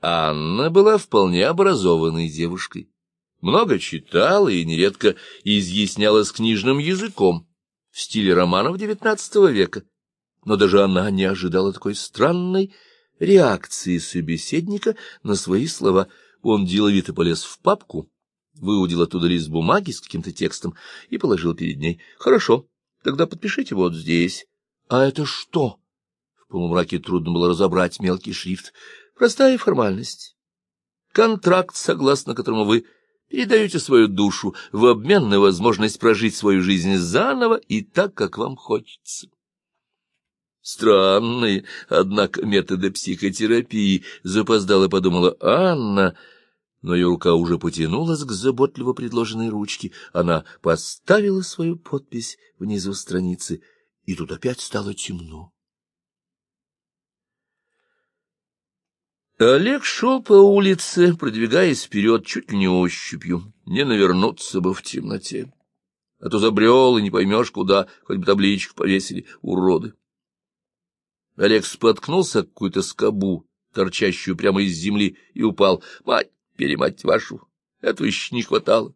Анна была вполне образованной девушкой. Много читала и нередко изъяснялась книжным языком в стиле романов XIX века. Но даже она не ожидала такой странной реакции собеседника на свои слова. Он деловито полез в папку, выудил оттуда лист бумаги с каким-то текстом и положил перед ней. — Хорошо, тогда подпишите вот здесь. — А это что? В полумраке трудно было разобрать мелкий шрифт. — Простая формальность. Контракт, согласно которому вы передаете свою душу в обмен на возможность прожить свою жизнь заново и так, как вам хочется. Странные, однако, методы психотерапии, запоздала подумала Анна, но ее рука уже потянулась к заботливо предложенной ручке. Она поставила свою подпись внизу страницы, и тут опять стало темно. Олег шел по улице, продвигаясь вперед чуть ли не ощупью, не навернуться бы в темноте. А то забрел, и не поймешь, куда, хоть бы табличку повесили, уроды. Олег споткнулся какую-то скобу, торчащую прямо из земли, и упал. Мать, перемать вашу, этого еще не хватало.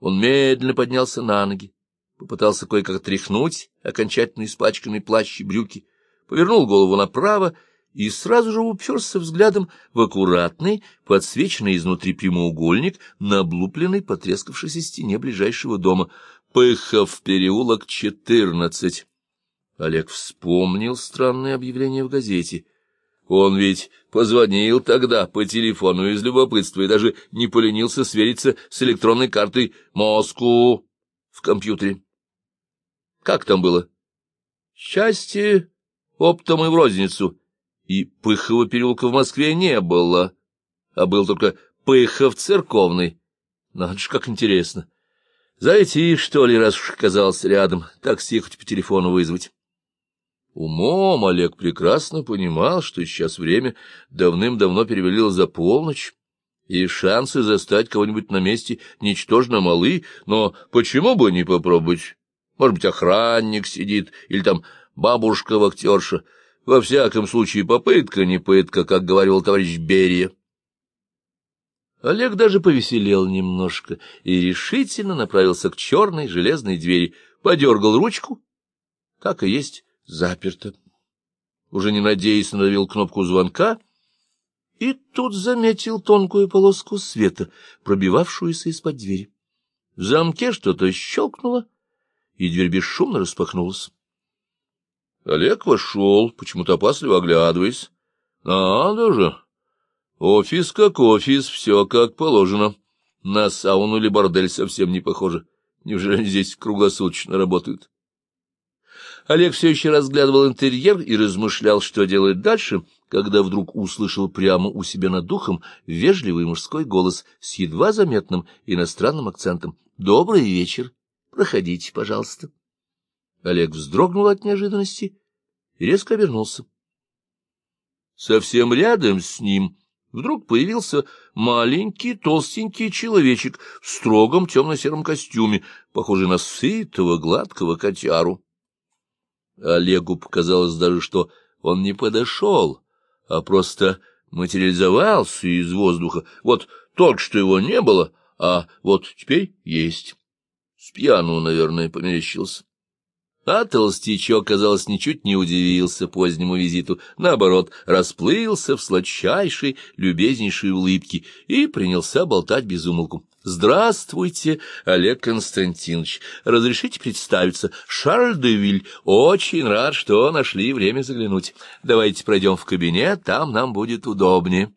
Он медленно поднялся на ноги, попытался кое-как тряхнуть окончательно испачканный плащ и брюки, повернул голову направо и сразу же уперся взглядом в аккуратный, подсвеченный изнутри прямоугольник на облупленной, потрескавшейся стене ближайшего дома. Пыхов переулок, четырнадцать. Олег вспомнил странное объявление в газете. Он ведь позвонил тогда по телефону из любопытства и даже не поленился свериться с электронной картой Москву в компьютере. Как там было? Счастье оптом и в розницу. И Пыхова переулка в Москве не было, а был только Пыхов церковный. Надо ж, как интересно. Зайти, что ли, раз уж оказался рядом, такси хоть по телефону вызвать. Умом Олег прекрасно понимал, что сейчас время давным-давно перевалило за полночь, и шансы застать кого-нибудь на месте ничтожно малы, но почему бы не попробовать? Может быть, охранник сидит, или там бабушка-вахтерша. Во всяком случае, попытка не пытка, как говорил товарищ Берия. Олег даже повеселел немножко и решительно направился к черной железной двери, подергал ручку, так и есть, заперто. Уже не надеясь, надавил кнопку звонка и тут заметил тонкую полоску света, пробивавшуюся из-под двери. В замке что-то щелкнуло, и дверь бесшумно распахнулась. Олег вошел, почему-то опасливо оглядываясь. Надо же! Офис как офис, все как положено. На сауну или бордель совсем не похоже. Неужели здесь круглосуточно работают? Олег все еще разглядывал интерьер и размышлял, что делать дальше, когда вдруг услышал прямо у себя над духом вежливый мужской голос с едва заметным иностранным акцентом. «Добрый вечер. Проходите, пожалуйста». Олег вздрогнул от неожиданности и резко обернулся. Совсем рядом с ним вдруг появился маленький толстенький человечек в строгом темно-сером костюме, похожий на сытого гладкого котяру. Олегу показалось даже, что он не подошел, а просто материализовался из воздуха. Вот только что его не было, а вот теперь есть. С пьяну, наверное, померещился. А толстячок, казалось, ничуть не удивился позднему визиту, наоборот, расплылся в сладчайшей, любезнейшей улыбке и принялся болтать без умолку. «Здравствуйте, Олег Константинович. Разрешите представиться? Шарль де Виль. Очень рад, что нашли время заглянуть. Давайте пройдем в кабинет, там нам будет удобнее».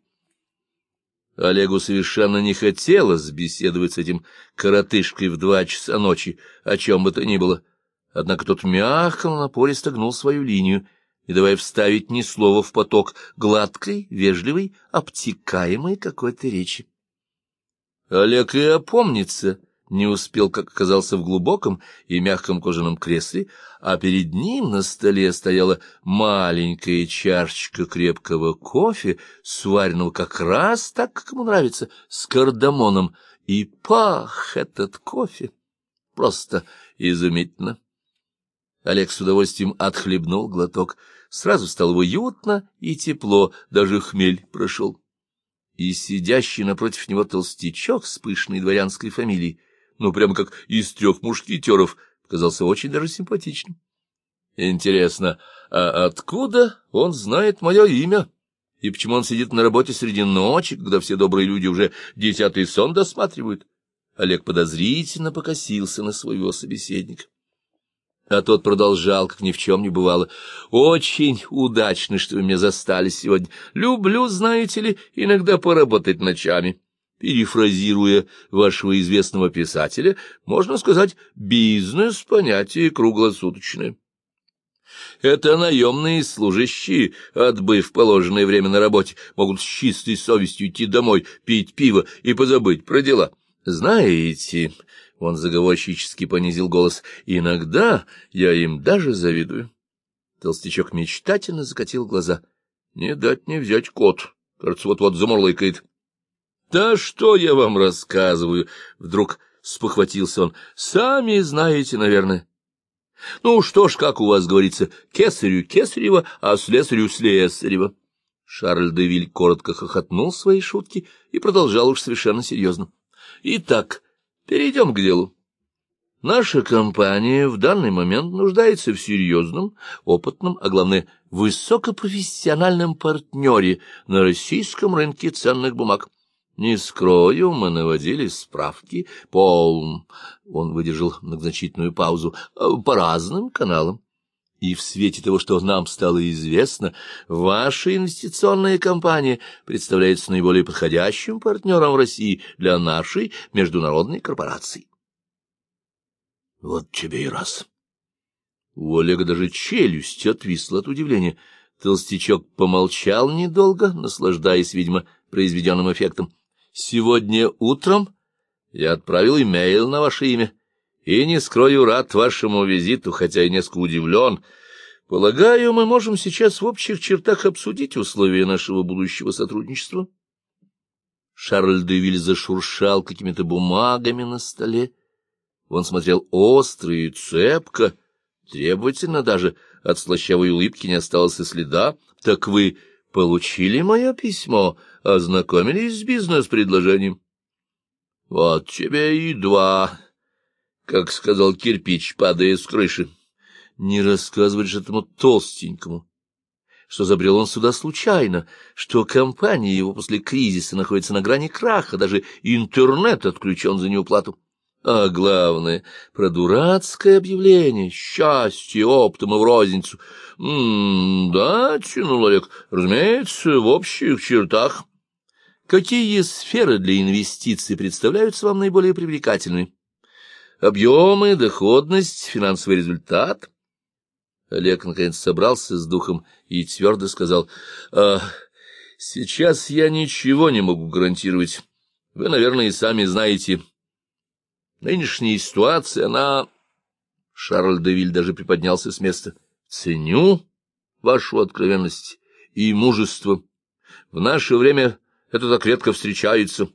Олегу совершенно не хотелось беседовать с этим коротышкой в два часа ночи, о чем бы то ни было. Однако тот мягко, но напористо гнул свою линию, не давая вставить ни слова в поток гладкой, вежливой, обтекаемой какой-то речи. Олег и опомниться не успел, как оказался в глубоком и мягком кожаном кресле, а перед ним на столе стояла маленькая чашечка крепкого кофе, сваренного как раз так, как ему нравится, с кардамоном, и пах этот кофе просто изумительно. Олег с удовольствием отхлебнул глоток. Сразу стало уютно и тепло, даже хмель прошел. и сидящий напротив него толстячок с пышной дворянской фамилией, ну, прямо как из трех мушкетеров, казался очень даже симпатичным. Интересно, а откуда он знает мое имя? И почему он сидит на работе среди ночи, когда все добрые люди уже десятый сон досматривают? Олег подозрительно покосился на своего собеседника. А тот продолжал, как ни в чем не бывало. «Очень удачно, что вы меня застали сегодня. Люблю, знаете ли, иногда поработать ночами». Перефразируя вашего известного писателя, можно сказать «бизнес» — понятие круглосуточное. Это наемные служащие, отбыв положенное время на работе, могут с чистой совестью идти домой, пить пиво и позабыть про дела. Знаете, он заговорщически понизил голос. «Иногда я им даже завидую». Толстячок мечтательно закатил глаза. «Не дать не взять кот. Кажется, вот-вот замурлыкает». «Да что я вам рассказываю?» Вдруг спохватился он. «Сами знаете, наверное». «Ну что ж, как у вас говорится, кесарю кесарева, а слесарю слесарева». Шарль де Виль коротко хохотнул своей шутки и продолжал уж совершенно серьезно. «Итак, Перейдем к делу. Наша компания в данный момент нуждается в серьезном, опытном, а главное, высокопрофессиональном партнере на российском рынке ценных бумаг. Не скрою, мы наводили справки по... Он выдержал многозначительную паузу. По разным каналам. И в свете того, что нам стало известно, ваша инвестиционная компания представляется наиболее подходящим партнером в России для нашей международной корпорации. Вот тебе и раз. У Олега даже челюсть отвисла от удивления. Толстячок помолчал недолго, наслаждаясь, видимо, произведенным эффектом. Сегодня утром я отправил имейл на ваше имя. И не скрою, рад вашему визиту, хотя и несколько удивлен. Полагаю, мы можем сейчас в общих чертах обсудить условия нашего будущего сотрудничества. Шарль де Виль зашуршал какими-то бумагами на столе. Он смотрел остро и цепко, требовательно даже, от слащавой улыбки не осталось и следа. — Так вы получили мое письмо, ознакомились с бизнес-предложением? — Вот тебе и два как сказал кирпич, падая с крыши. Не рассказывать же этому толстенькому, что забрел он сюда случайно, что компания его после кризиса находится на грани краха, даже интернет отключен за неуплату. А главное, про дурацкое объявление, счастье оптом и в розницу. М -м да, тянул Олег, разумеется, в общих чертах. Какие сферы для инвестиций представляются вам наиболее привлекательными? Объемы, доходность, финансовый результат. Олег наконец собрался с духом и твердо сказал, а, «Сейчас я ничего не могу гарантировать. Вы, наверное, и сами знаете. Нынешняя ситуация, она...» Шарль де Виль даже приподнялся с места. «Ценю вашу откровенность и мужество. В наше время это так редко встречается.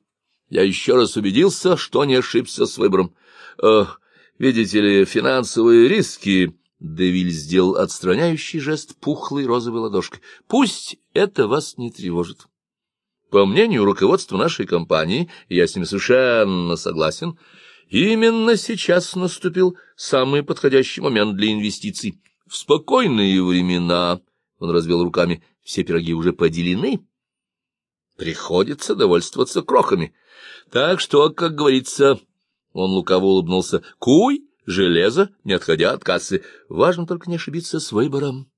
Я еще раз убедился, что не ошибся с выбором. Э, видите ли, финансовые риски... Девиль сделал отстраняющий жест пухлой розовой ладошкой. Пусть это вас не тревожит. По мнению руководства нашей компании, я с ним совершенно согласен, именно сейчас наступил самый подходящий момент для инвестиций. В спокойные времена, он развел руками, все пироги уже поделены, приходится довольствоваться крохами. Так что, как говорится, он лукаво улыбнулся. «Куй, железо, не отходя от кассы. Важно только не ошибиться с выбором».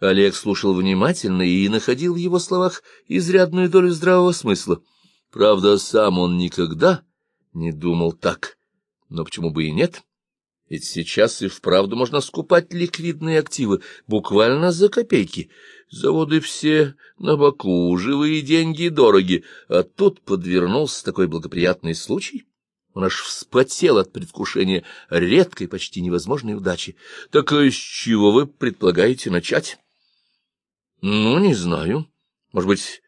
Олег слушал внимательно и находил в его словах изрядную долю здравого смысла. Правда, сам он никогда не думал так. Но почему бы и нет? Ведь сейчас и вправду можно скупать ликвидные активы буквально за копейки. Заводы все на боку, живые деньги дороги, а тут подвернулся такой благоприятный случай. Он аж вспотел от предвкушения редкой, почти невозможной удачи. Так а с чего вы предполагаете начать? Ну, не знаю. Может быть,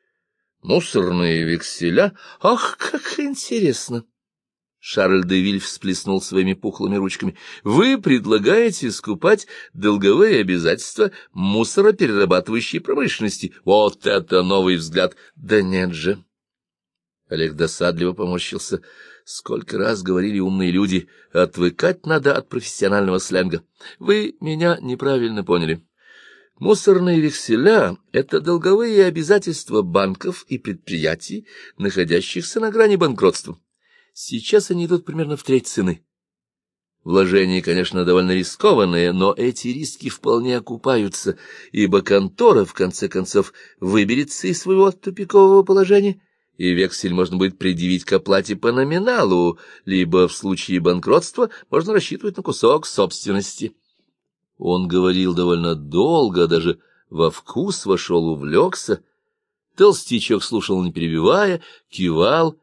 мусорные векселя? Ах, как интересно! Шарль де Виль всплеснул своими пухлыми ручками. «Вы предлагаете скупать долговые обязательства мусороперерабатывающей промышленности. Вот это новый взгляд! Да нет же!» Олег досадливо поморщился. Сколько раз говорили умные люди, отвыкать надо от профессионального сленга. Вы меня неправильно поняли. Мусорные векселя — это долговые обязательства банков и предприятий, находящихся на грани банкротства. Сейчас они идут примерно в треть цены. Вложения, конечно, довольно рискованные, но эти риски вполне окупаются, ибо контора, в конце концов, выберется из своего тупикового положения, и вексель можно будет предъявить к оплате по номиналу, либо в случае банкротства можно рассчитывать на кусок собственности. Он говорил довольно долго, даже во вкус вошел, увлекся. Толстячок слушал, не перебивая, кивал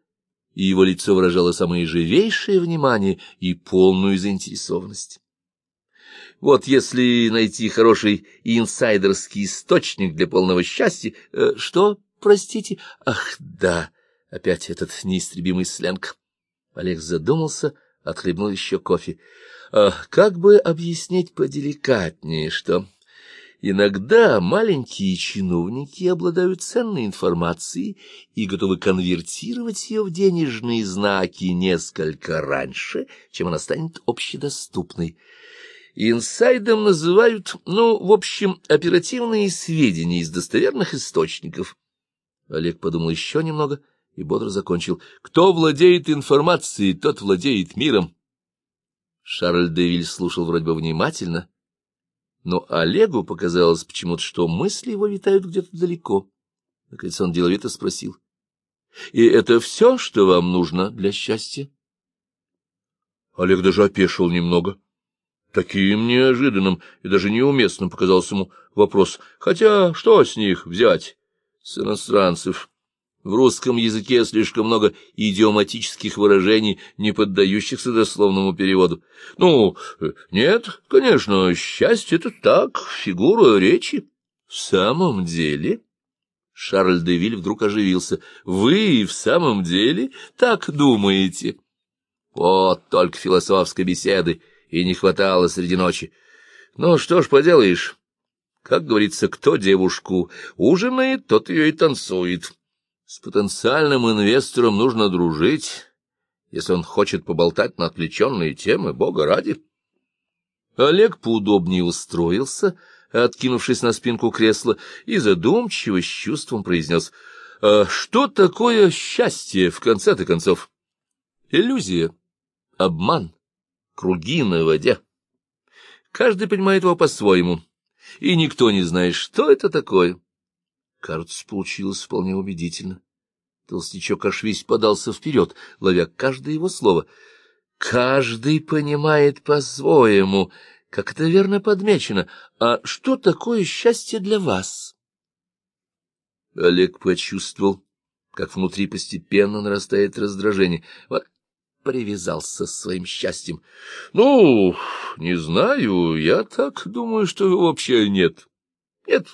и его лицо выражало самое живейшее внимание и полную заинтересованность. Вот если найти хороший инсайдерский источник для полного счастья... Э, что, простите? Ах, да, опять этот неистребимый сленг. Олег задумался, отхлебнул еще кофе. А как бы объяснить поделикатнее, что Иногда маленькие чиновники обладают ценной информацией и готовы конвертировать ее в денежные знаки несколько раньше, чем она станет общедоступной. Инсайдом называют, ну, в общем, оперативные сведения из достоверных источников. Олег подумал еще немного и бодро закончил. Кто владеет информацией, тот владеет миром. Шарль Девиль слушал вроде бы внимательно, но Олегу показалось почему-то, что мысли его витают где-то далеко. Наконец он деловито спросил. — И это все, что вам нужно для счастья? Олег даже опешил немного. Таким неожиданным и даже неуместным показался ему вопрос. Хотя что с них взять, с иностранцев? В русском языке слишком много идиоматических выражений, не поддающихся дословному переводу. Ну, нет, конечно, счастье — это так, фигура речи. В самом деле... Шарль де Виль вдруг оживился. «Вы в самом деле так думаете?» Вот только философской беседы и не хватало среди ночи. Ну, что ж поделаешь. Как говорится, кто девушку ужинает, тот ее и танцует. С потенциальным инвестором нужно дружить, если он хочет поболтать на отвлеченные темы, бога ради. Олег поудобнее устроился, откинувшись на спинку кресла, и задумчиво с чувством произнес, «А что такое счастье, в конце-то концов? Иллюзия, обман, круги на воде. Каждый понимает его по-своему, и никто не знает, что это такое». Кажется, получилось вполне убедительно. Толстячок аж весь подался вперед, ловя каждое его слово. «Каждый понимает по-своему, как это верно подмечено. А что такое счастье для вас?» Олег почувствовал, как внутри постепенно нарастает раздражение. Вот привязался своим счастьем. «Ну, не знаю, я так думаю, что вообще нет. Нет,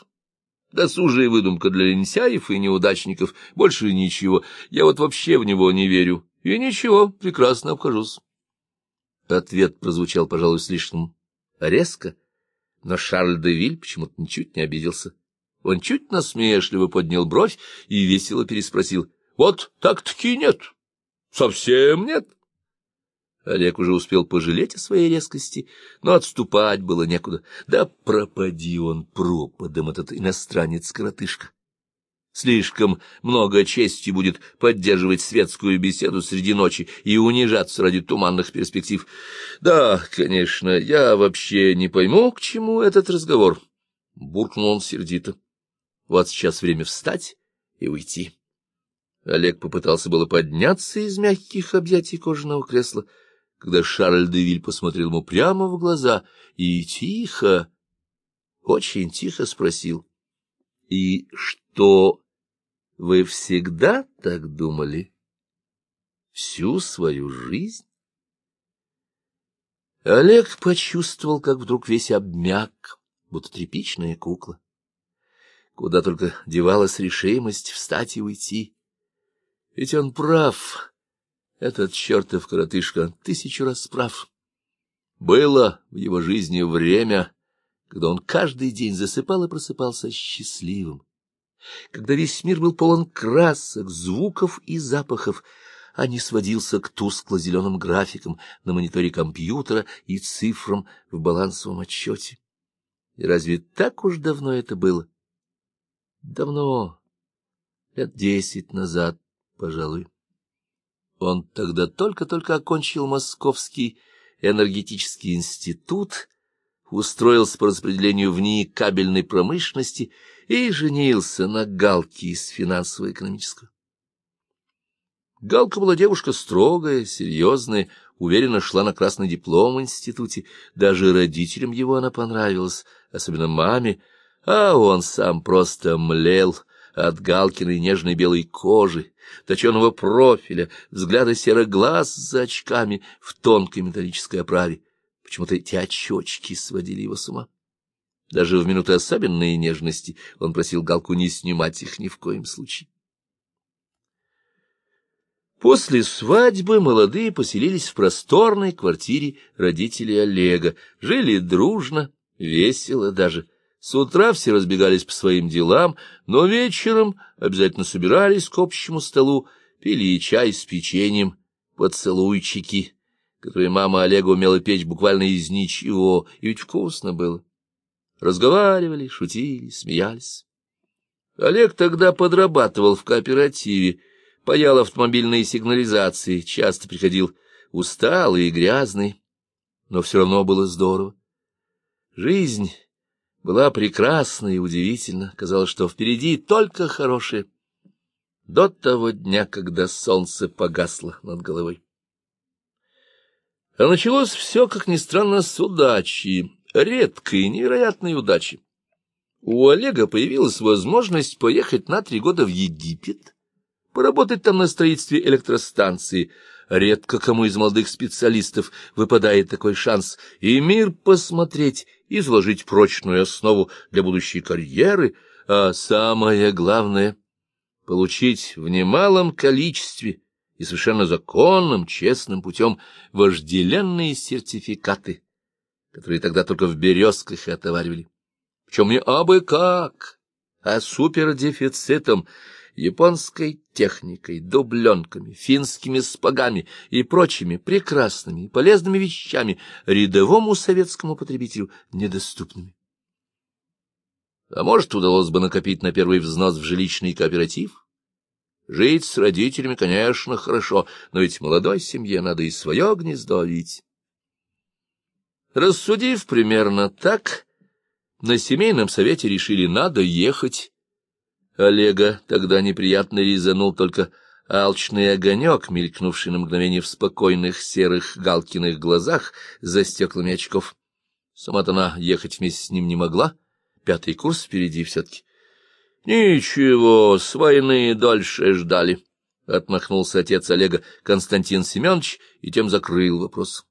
Досужая выдумка для лентяев и неудачников. Больше ничего. Я вот вообще в него не верю. И ничего, прекрасно обхожусь. Ответ прозвучал, пожалуй, слишком резко, но Шарль де Виль почему-то ничуть не обиделся. Он чуть насмешливо поднял бровь и весело переспросил. — Вот так-таки нет. Совсем нет. — Олег уже успел пожалеть о своей резкости, но отступать было некуда. Да пропади он пропадом, этот иностранец-коротышка. Слишком много чести будет поддерживать светскую беседу среди ночи и унижаться ради туманных перспектив. Да, конечно, я вообще не пойму, к чему этот разговор. Буркнул он сердито. Вот сейчас время встать и уйти. Олег попытался было подняться из мягких объятий кожаного кресла, когда Шарль де Виль посмотрел ему прямо в глаза и тихо, очень тихо спросил, «И что, вы всегда так думали? Всю свою жизнь?» Олег почувствовал, как вдруг весь обмяк, будто тряпичная кукла. Куда только девалась решимость встать и уйти. Ведь он прав. Этот чертов коротышка тысячу раз прав. Было в его жизни время, когда он каждый день засыпал и просыпался счастливым, когда весь мир был полон красок, звуков и запахов, а не сводился к тускло-зеленым графикам на мониторе компьютера и цифрам в балансовом отчете. И разве так уж давно это было? Давно, лет десять назад, пожалуй. Он тогда только-только окончил Московский энергетический институт, устроился по распределению в НИИ кабельной промышленности и женился на Галке из финансово-экономического. Галка была девушка строгая, серьезная, уверенно шла на красный диплом в институте, даже родителям его она понравилась, особенно маме, а он сам просто млел от Галкиной нежной белой кожи, точеного профиля, взгляда серых глаз за очками в тонкой металлической оправе. Почему-то эти очечки сводили его с ума. Даже в минуты особенной нежности он просил Галку не снимать их ни в коем случае. После свадьбы молодые поселились в просторной квартире родителей Олега, жили дружно, весело даже. С утра все разбегались по своим делам, но вечером обязательно собирались к общему столу, пили чай с печеньем, поцелуйчики, которые мама Олега умела печь буквально из ничего, и ведь вкусно было. Разговаривали, шутили, смеялись. Олег тогда подрабатывал в кооперативе, паял автомобильные сигнализации, часто приходил усталый и грязный, но все равно было здорово. Жизнь была прекрасна и удивительна. Казалось, что впереди только хорошее. До того дня, когда солнце погасло над головой. А началось все, как ни странно, с удачи, редкой, невероятной удачи. У Олега появилась возможность поехать на три года в Египет, поработать там на строительстве электростанции. Редко кому из молодых специалистов выпадает такой шанс, и мир посмотреть, и заложить прочную основу для будущей карьеры, а самое главное — получить в немалом количестве и совершенно законным, честным путем вожделенные сертификаты, которые тогда только в березках и отоваривали. Причем не абы как, а супердефицитом — японской техникой, дубленками, финскими спагами и прочими прекрасными и полезными вещами рядовому советскому потребителю недоступными. А может, удалось бы накопить на первый взнос в жилищный кооператив? Жить с родителями, конечно, хорошо, но ведь молодой семье надо и свое гнездо видеть. Рассудив примерно так, на семейном совете решили, надо ехать Олега тогда неприятно резанул только алчный огонек, мелькнувший на мгновение в спокойных серых Галкиных глазах за стеклами очков. Сама-то она ехать вместе с ним не могла, пятый курс впереди все-таки. — Ничего, с войны дольше ждали, — отмахнулся отец Олега Константин Семенович и тем закрыл вопрос.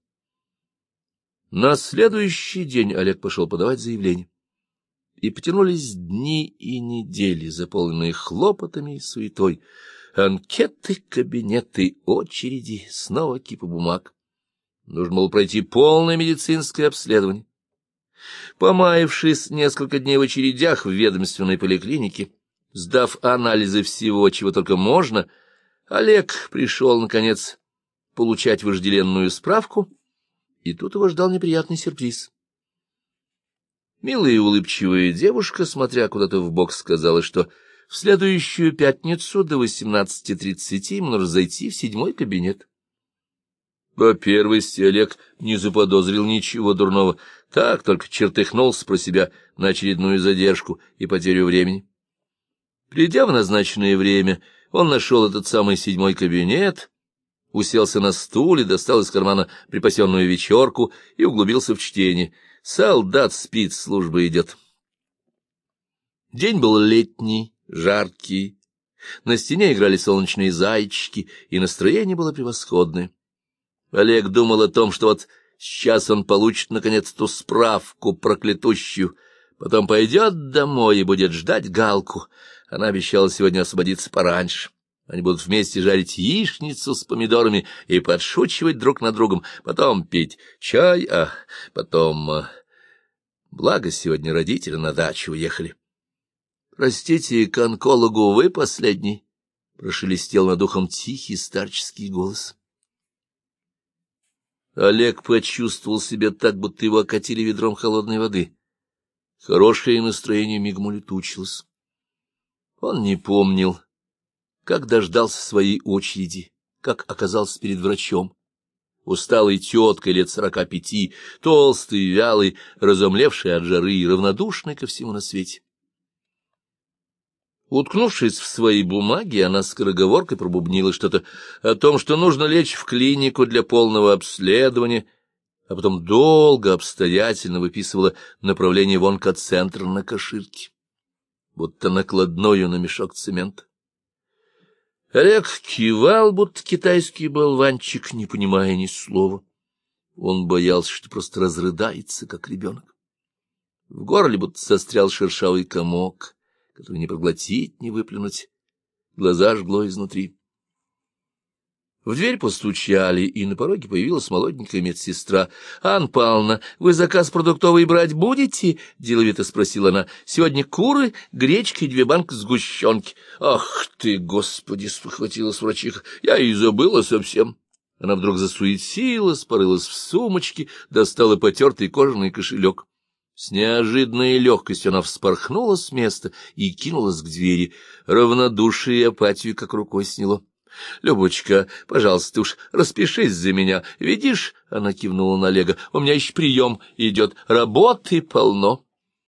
На следующий день Олег пошел подавать заявление и потянулись дни и недели, заполненные хлопотами и суетой. Анкеты, кабинеты, очереди, снова кипы бумаг. Нужно было пройти полное медицинское обследование. Помаявшись несколько дней в очередях в ведомственной поликлинике, сдав анализы всего, чего только можно, Олег пришел, наконец, получать вожделенную справку, и тут его ждал неприятный сюрприз. Милая и улыбчивая девушка, смотря куда-то в бок, сказала, что в следующую пятницу до 18.30 ему нужно зайти в седьмой кабинет. По первости Олег не заподозрил ничего дурного, так только чертыхнулся про себя на очередную задержку и потерю времени. Придя в назначенное время, он нашел этот самый седьмой кабинет, уселся на стуле, достал из кармана припасенную вечерку и углубился в чтение — Солдат спит, служба идет. День был летний, жаркий. На стене играли солнечные зайчики, и настроение было превосходное. Олег думал о том, что вот сейчас он получит, наконец, ту справку проклятущую, потом пойдет домой и будет ждать Галку. Она обещала сегодня освободиться пораньше. Они будут вместе жарить яичницу с помидорами и подшучивать друг над другом, потом пить чай, а потом... А, благо, сегодня родители на дачу уехали. — Простите, к онкологу вы последний? — прошелестел над ухом тихий старческий голос. Олег почувствовал себя так, будто его окатили ведром холодной воды. Хорошее настроение мигом улетучилось. Он не помнил как дождался своей очереди, как оказался перед врачом. Усталой теткой лет сорока пяти, толстый, вялый, разомлевший от жары и равнодушный ко всему на свете. Уткнувшись в свои бумаги, она скороговоркой пробубнила что-то о том, что нужно лечь в клинику для полного обследования, а потом долго, обстоятельно выписывала направление в онкоцентр на Каширке, будто накладною на мешок цемента. Олег кивал, будто китайский болванчик, не понимая ни слова. Он боялся, что просто разрыдается, как ребенок. В горле будто застрял шершавый комок, который не проглотить, не выплюнуть. Глаза жгло изнутри. В дверь постучали, и на пороге появилась молоденькая медсестра. — Анна Павловна, вы заказ продуктовый брать будете? — деловито спросила она. — Сегодня куры, гречка и две банки сгущенки. — Ах ты, господи! — спохватилась врачиха. — Я и забыла совсем. Она вдруг засуетилась, порылась в сумочке, достала потертый кожаный кошелек. С неожиданной легкостью она вспорхнула с места и кинулась к двери. Равнодушие и апатию как рукой сняло. — Любочка, пожалуйста уж, распишись за меня. Видишь, — она кивнула на Олега, — у меня еще прием идет, работы полно.